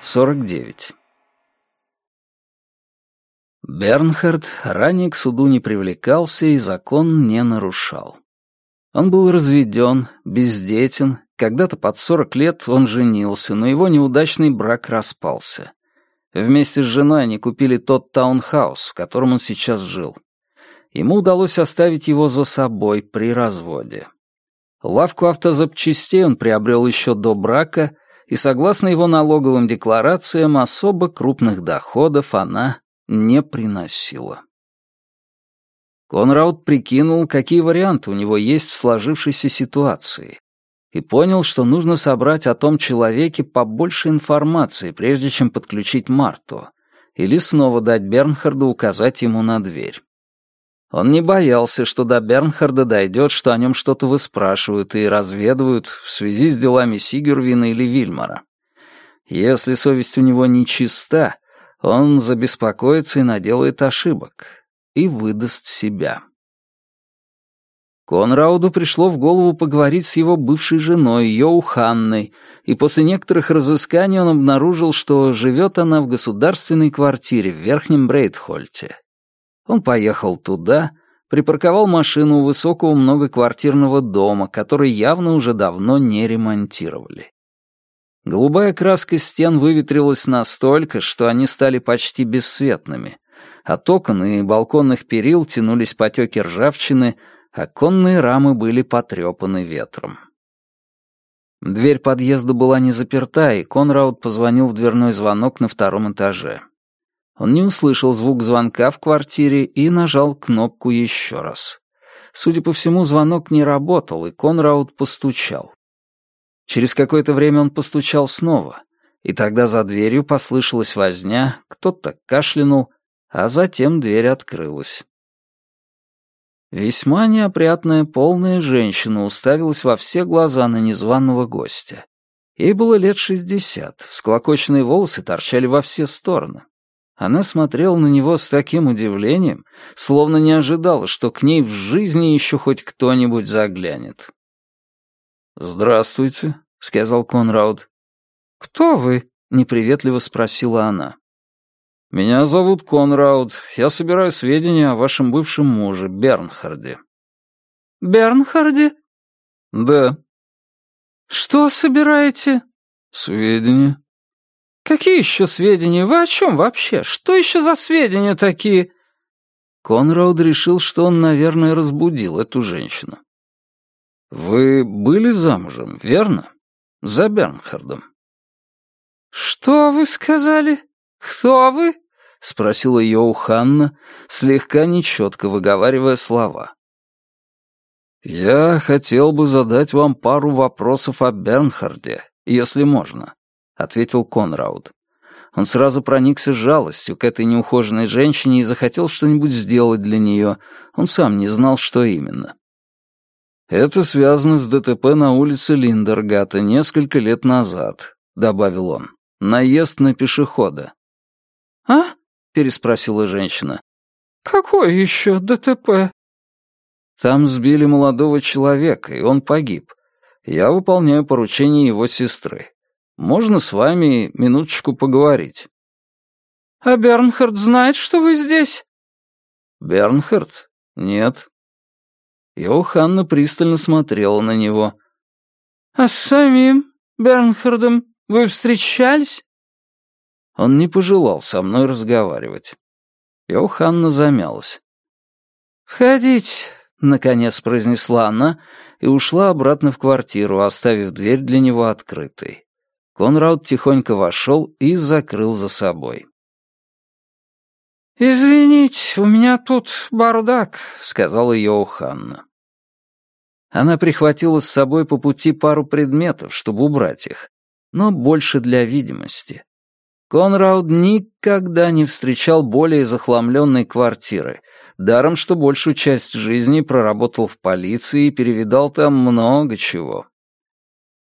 49. Бернхард ранее к суду не привлекался и закон не нарушал. Он был разведен, бездетен, когда-то под 40 лет он женился, но его неудачный брак распался. Вместе с женой они купили тот таунхаус, в котором он сейчас жил. Ему удалось оставить его за собой при разводе. Лавку автозапчастей он приобрел еще до брака, и согласно его налоговым декларациям особо крупных доходов она не приносила. Конрауд прикинул, какие варианты у него есть в сложившейся ситуации, и понял, что нужно собрать о том человеке побольше информации, прежде чем подключить Марту, или снова дать Бернхарду указать ему на дверь. Он не боялся, что до Бернхарда дойдет, что о нем что-то выспрашивают и разведывают в связи с делами Сигервина или Вильмара. Если совесть у него не чиста, он забеспокоится и наделает ошибок, и выдаст себя. Конрауду пришло в голову поговорить с его бывшей женой, Йоу Ханной, и после некоторых разысканий он обнаружил, что живет она в государственной квартире в Верхнем Брейдхольте. Он поехал туда, припарковал машину у высокого многоквартирного дома, который явно уже давно не ремонтировали. Голубая краска стен выветрилась настолько, что они стали почти бесцветными. От окон и балконных перил тянулись потеки ржавчины, оконные рамы были потрепаны ветром. Дверь подъезда была не заперта, и Конрауд позвонил в дверной звонок на втором этаже. Он не услышал звук звонка в квартире и нажал кнопку еще раз. Судя по всему, звонок не работал, и Конрауд постучал. Через какое-то время он постучал снова, и тогда за дверью послышалась возня, кто-то кашлянул, а затем дверь открылась. Весьма неопрятная полная женщина уставилась во все глаза на незваного гостя. Ей было лет шестьдесят, всклокоченные волосы торчали во все стороны. Она смотрела на него с таким удивлением, словно не ожидала, что к ней в жизни еще хоть кто-нибудь заглянет. «Здравствуйте», — сказал Конрауд. «Кто вы?» — неприветливо спросила она. «Меня зовут Конрауд. Я собираю сведения о вашем бывшем муже, Бернхарде». «Бернхарде?» «Да». «Что собираете?» «Сведения». «Какие еще сведения? Вы о чем вообще? Что еще за сведения такие?» Конрауд решил, что он, наверное, разбудил эту женщину. «Вы были замужем, верно? За Бернхардом?» «Что вы сказали? Кто вы?» — спросила Йоу Ханна, слегка нечетко выговаривая слова. «Я хотел бы задать вам пару вопросов о Бернхарде, если можно ответил Конрауд. Он сразу проникся жалостью к этой неухоженной женщине и захотел что-нибудь сделать для нее. Он сам не знал, что именно. «Это связано с ДТП на улице Линдергата несколько лет назад», — добавил он. «Наезд на пешехода». «А?» — переспросила женщина. «Какое еще ДТП?» «Там сбили молодого человека, и он погиб. Я выполняю поручение его сестры. Можно с вами минуточку поговорить?» «А Бернхард знает, что вы здесь?» «Бернхард? Нет». Йоханна пристально смотрела на него. «А с самим Бернхардом вы встречались?» Он не пожелал со мной разговаривать. Йоханна замялась. «Входите», — наконец произнесла она и ушла обратно в квартиру, оставив дверь для него открытой. Конрад тихонько вошел и закрыл за собой. «Извините, у меня тут бардак», — сказала Йоуханна. Она прихватила с собой по пути пару предметов, чтобы убрать их, но больше для видимости. Конрауд никогда не встречал более захламленной квартиры, даром что большую часть жизни проработал в полиции и перевидал там много чего.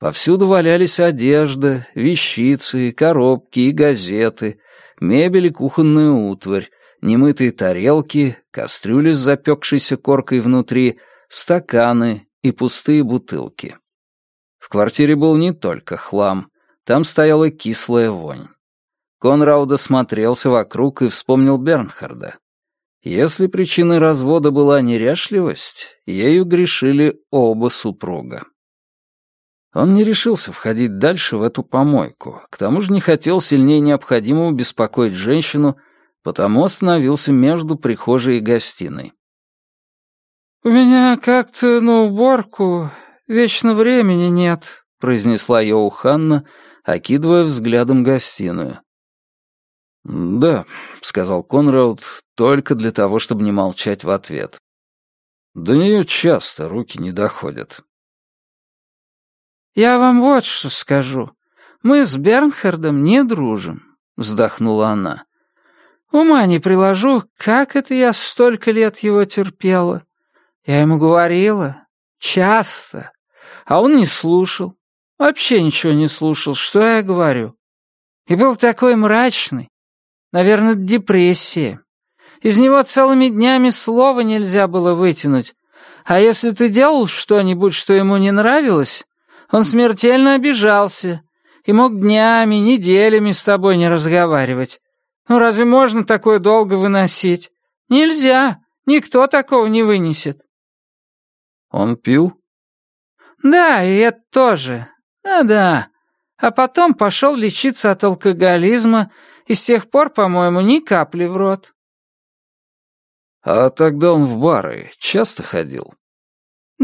Повсюду валялись одежда, вещицы, коробки и газеты, мебель и кухонная утварь, немытые тарелки, кастрюли с запекшейся коркой внутри, стаканы и пустые бутылки. В квартире был не только хлам, там стояла кислая вонь. Конрауд осмотрелся вокруг и вспомнил Бернхарда. Если причиной развода была неряшливость, ею грешили оба супруга. Он не решился входить дальше в эту помойку, к тому же не хотел сильнее необходимого беспокоить женщину, потому остановился между прихожей и гостиной. «У меня как-то на уборку вечно времени нет», — произнесла Йоуханна, окидывая взглядом гостиную. «Да», — сказал Конрад, только для того, чтобы не молчать в ответ. «До нее часто руки не доходят». «Я вам вот что скажу. Мы с Бернхардом не дружим», — вздохнула она. «Ума не приложу, как это я столько лет его терпела. Я ему говорила. Часто. А он не слушал. Вообще ничего не слушал, что я говорю. И был такой мрачный. Наверное, депрессия. Из него целыми днями слова нельзя было вытянуть. А если ты делал что-нибудь, что ему не нравилось, он смертельно обижался и мог днями, неделями с тобой не разговаривать. Ну разве можно такое долго выносить? Нельзя. Никто такого не вынесет. Он пил? Да, и это тоже. Да-да. А потом пошел лечиться от алкоголизма и с тех пор, по-моему, ни капли в рот. А тогда он в бары часто ходил?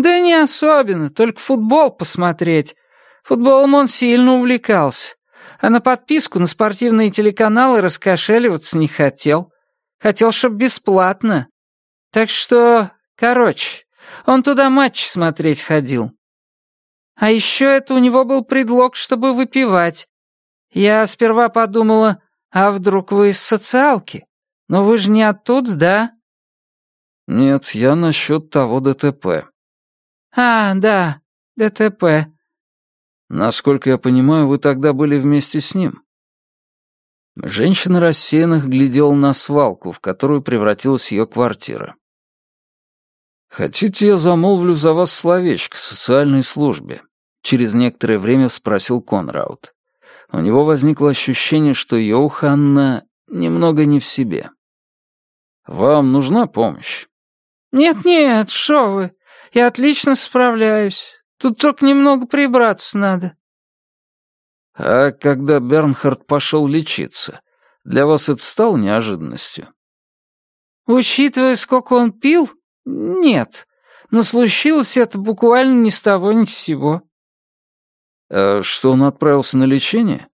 Да не особенно, только футбол посмотреть. Футболом он сильно увлекался. А на подписку на спортивные телеканалы раскошеливаться не хотел. Хотел, чтоб бесплатно. Так что, короче, он туда матч смотреть ходил. А еще это у него был предлог, чтобы выпивать. Я сперва подумала, а вдруг вы из социалки? Но вы же не оттуда, да? Нет, я насчет того ДТП. А, да, ДТП. Насколько я понимаю, вы тогда были вместе с ним. Женщина рассеянно глядела на свалку, в которую превратилась ее квартира. «Хотите, я замолвлю за вас словечко социальной службе?» Через некоторое время спросил Конраут. У него возникло ощущение, что Йоханна немного не в себе. «Вам нужна помощь?» «Нет-нет, шо вы, я отлично справляюсь. Тут только немного прибраться надо». «А когда Бернхард пошел лечиться, для вас это стало неожиданностью?» «Учитывая, сколько он пил, нет. Но случилось это буквально ни с того ни с сего». Э, что он отправился на лечение?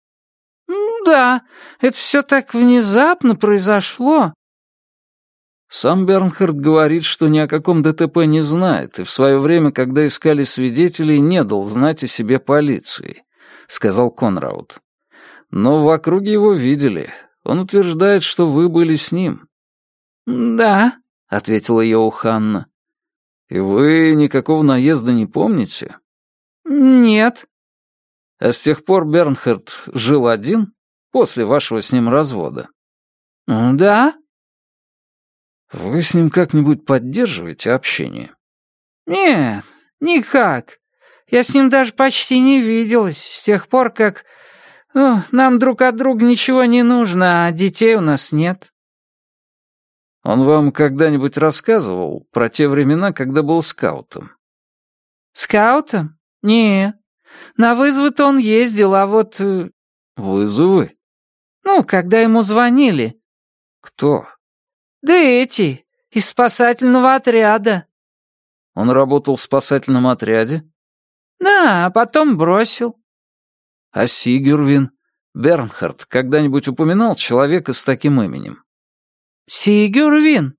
Да, это все так внезапно произошло. Сам Бернхард говорит, что ни о каком ДТП не знает, и в свое время, когда искали свидетелей, не дал знать о себе полиции, сказал Конраут. Но в округе его видели. Он утверждает, что вы были с ним. Да, ответила Йоуханна. И вы никакого наезда не помните? Нет. А с тех пор Бернхард жил один, после вашего с ним развода? Да. Вы с ним как-нибудь поддерживаете общение? Нет, никак. Я с ним даже почти не виделась с тех пор, как... Ну, нам друг от друга ничего не нужно, а детей у нас нет. Он вам когда-нибудь рассказывал про те времена, когда был скаутом? Скаутом? Нет. На вызовы-то он ездил, а вот...» э, «Вызовы?» «Ну, когда ему звонили». «Кто?» «Да эти, из спасательного отряда». «Он работал в спасательном отряде?» «Да, а потом бросил». «А Сигюрвин? Бернхард когда-нибудь упоминал человека с таким именем?» «Сигюрвин?»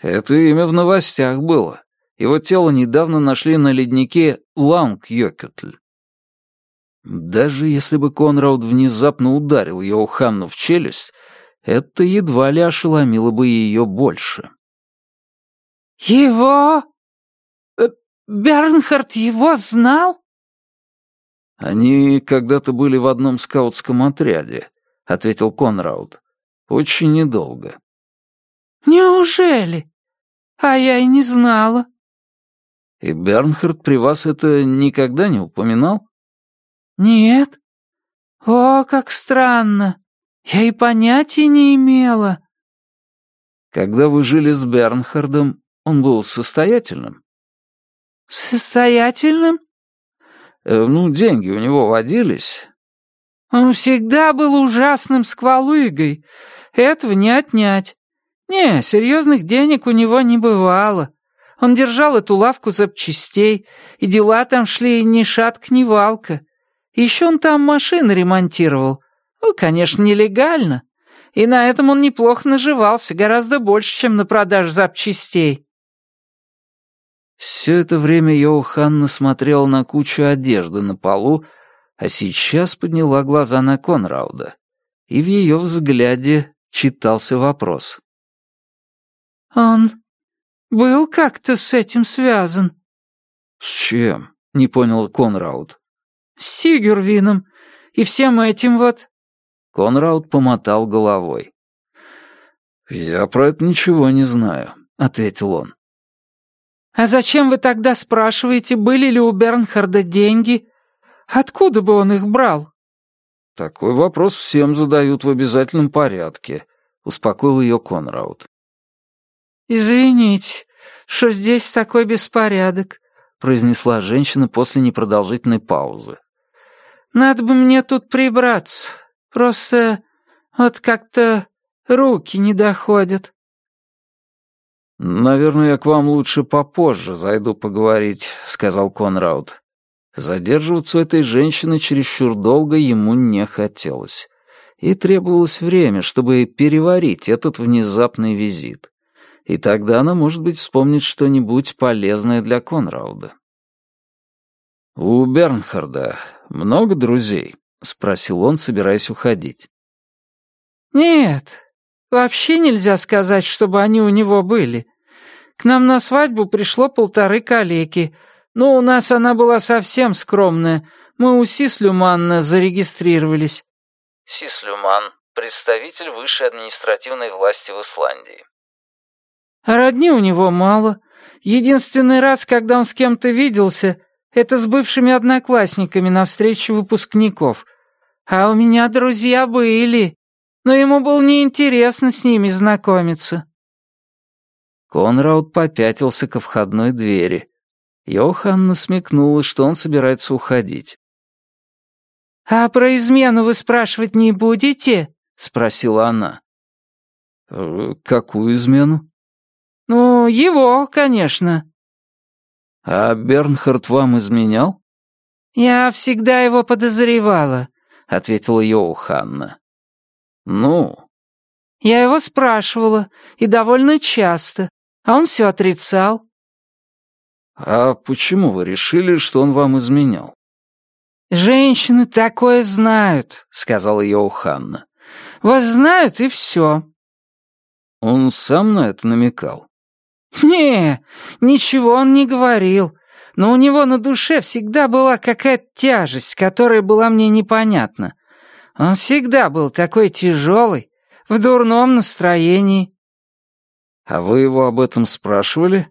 «Это имя в новостях было. Его тело недавно нашли на леднике Ланг-Йокютль. Даже если бы Конрад внезапно ударил Йоханну в челюсть, это едва ли ошеломило бы ее больше. «Его? Э, Бернхард его знал?» «Они когда-то были в одном скаутском отряде», — ответил Конрауд. «Очень недолго». «Неужели? А я и не знала». «И Бернхард при вас это никогда не упоминал?» «Нет? О, как странно!» Я и понятия не имела». «Когда вы жили с Бернхардом, он был состоятельным?» «Состоятельным?» э, «Ну, деньги у него водились». «Он всегда был ужасным сквалыгой. Этого не отнять. Не, серьезных денег у него не бывало. Он держал эту лавку запчастей, и дела там шли ни шатк, ни валка. Еще он там машины ремонтировал. Ну, конечно, нелегально. И на этом он неплохо наживался, гораздо больше, чем на продаже запчастей. Все это время Йоуханна смотрела на кучу одежды на полу, а сейчас подняла глаза на Конрауда. И в ее взгляде читался вопрос. «Он был как-то с этим связан?» «С чем?» — не понял Конрауд. «С Сигюрвином и всем этим вот». Конрауд помотал головой. «Я про это ничего не знаю», — ответил он. «А зачем вы тогда спрашиваете, были ли у Бернхарда деньги? Откуда бы он их брал?» «Такой вопрос всем задают в обязательном порядке», — успокоил ее Конрауд. «Извините, что здесь такой беспорядок», — произнесла женщина после непродолжительной паузы. «Надо бы мне тут прибраться. Просто вот как-то руки не доходят». «Наверное, я к вам лучше попозже зайду поговорить», — сказал Конрауд. Задерживаться у этой женщины чересчур долго ему не хотелось. И требовалось время, чтобы переварить этот внезапный визит и тогда она, может быть, вспомнит что-нибудь полезное для Конрауда. «У Бернхарда много друзей?» — спросил он, собираясь уходить. «Нет, вообще нельзя сказать, чтобы они у него были. К нам на свадьбу пришло полторы калеки, но у нас она была совсем скромная. Мы у Сислюманна зарегистрировались». Сислюман — представитель высшей административной власти в Исландии. А родни у него мало. Единственный раз, когда он с кем-то виделся, это с бывшими одноклассниками на встрече выпускников. А у меня друзья были, но ему было неинтересно с ними знакомиться». Конрауд попятился ко входной двери. Йоханна смекнула, что он собирается уходить. «А про измену вы спрашивать не будете?» — спросила она. «Э, «Какую измену?» «Ну, его, конечно». «А Бернхард вам изменял?» «Я всегда его подозревала», — ответила Йоуханна. «Ну?» «Я его спрашивала, и довольно часто, а он все отрицал». «А почему вы решили, что он вам изменял?» «Женщины такое знают», — сказала Йоуханна. «Вас знают, и все». Он сам на это намекал. «Не, ничего он не говорил, но у него на душе всегда была какая-то тяжесть, которая была мне непонятна. Он всегда был такой тяжелый, в дурном настроении». «А вы его об этом спрашивали?»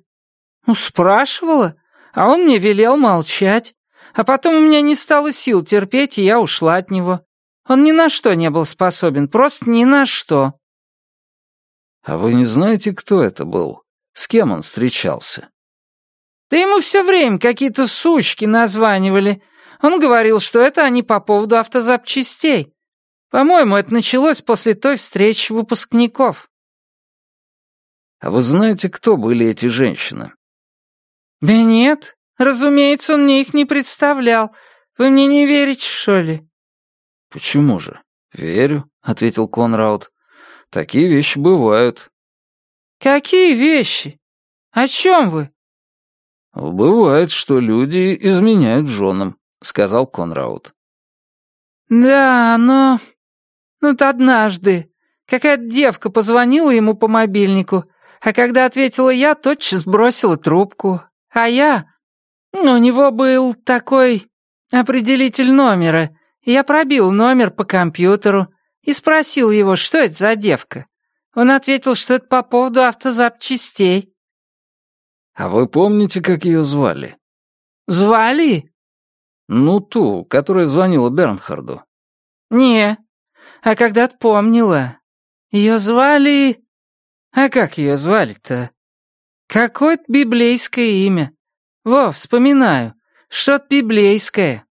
«Ну, спрашивала, а он мне велел молчать. А потом у меня не стало сил терпеть, и я ушла от него. Он ни на что не был способен, просто ни на что». «А вы не знаете, кто это был?» С кем он встречался? Да ему все время какие-то сучки названивали. Он говорил, что это они по поводу автозапчастей. По-моему, это началось после той встречи выпускников. А вы знаете, кто были эти женщины? Да нет, разумеется, он мне их не представлял. Вы мне не верите, что ли? Почему же? Верю, ответил Конрауд. Такие вещи бывают. «Какие вещи? О чем вы?» «Бывает, что люди изменяют женам», — сказал Конрауд. «Да, но... Ну, то однажды какая-то девка позвонила ему по мобильнику, а когда ответила я, тотчас бросила трубку. А я... Ну, у него был такой определитель номера, я пробил номер по компьютеру и спросил его, что это за девка. Он ответил, что это по поводу автозапчастей». «А вы помните, как ее звали?» «Звали?» «Ну, ту, которая звонила Бернхарду». «Не, А когда-то помнила. Ее звали... А как ее звали-то? Какое-то библейское имя. Во, вспоминаю. Что-то библейское.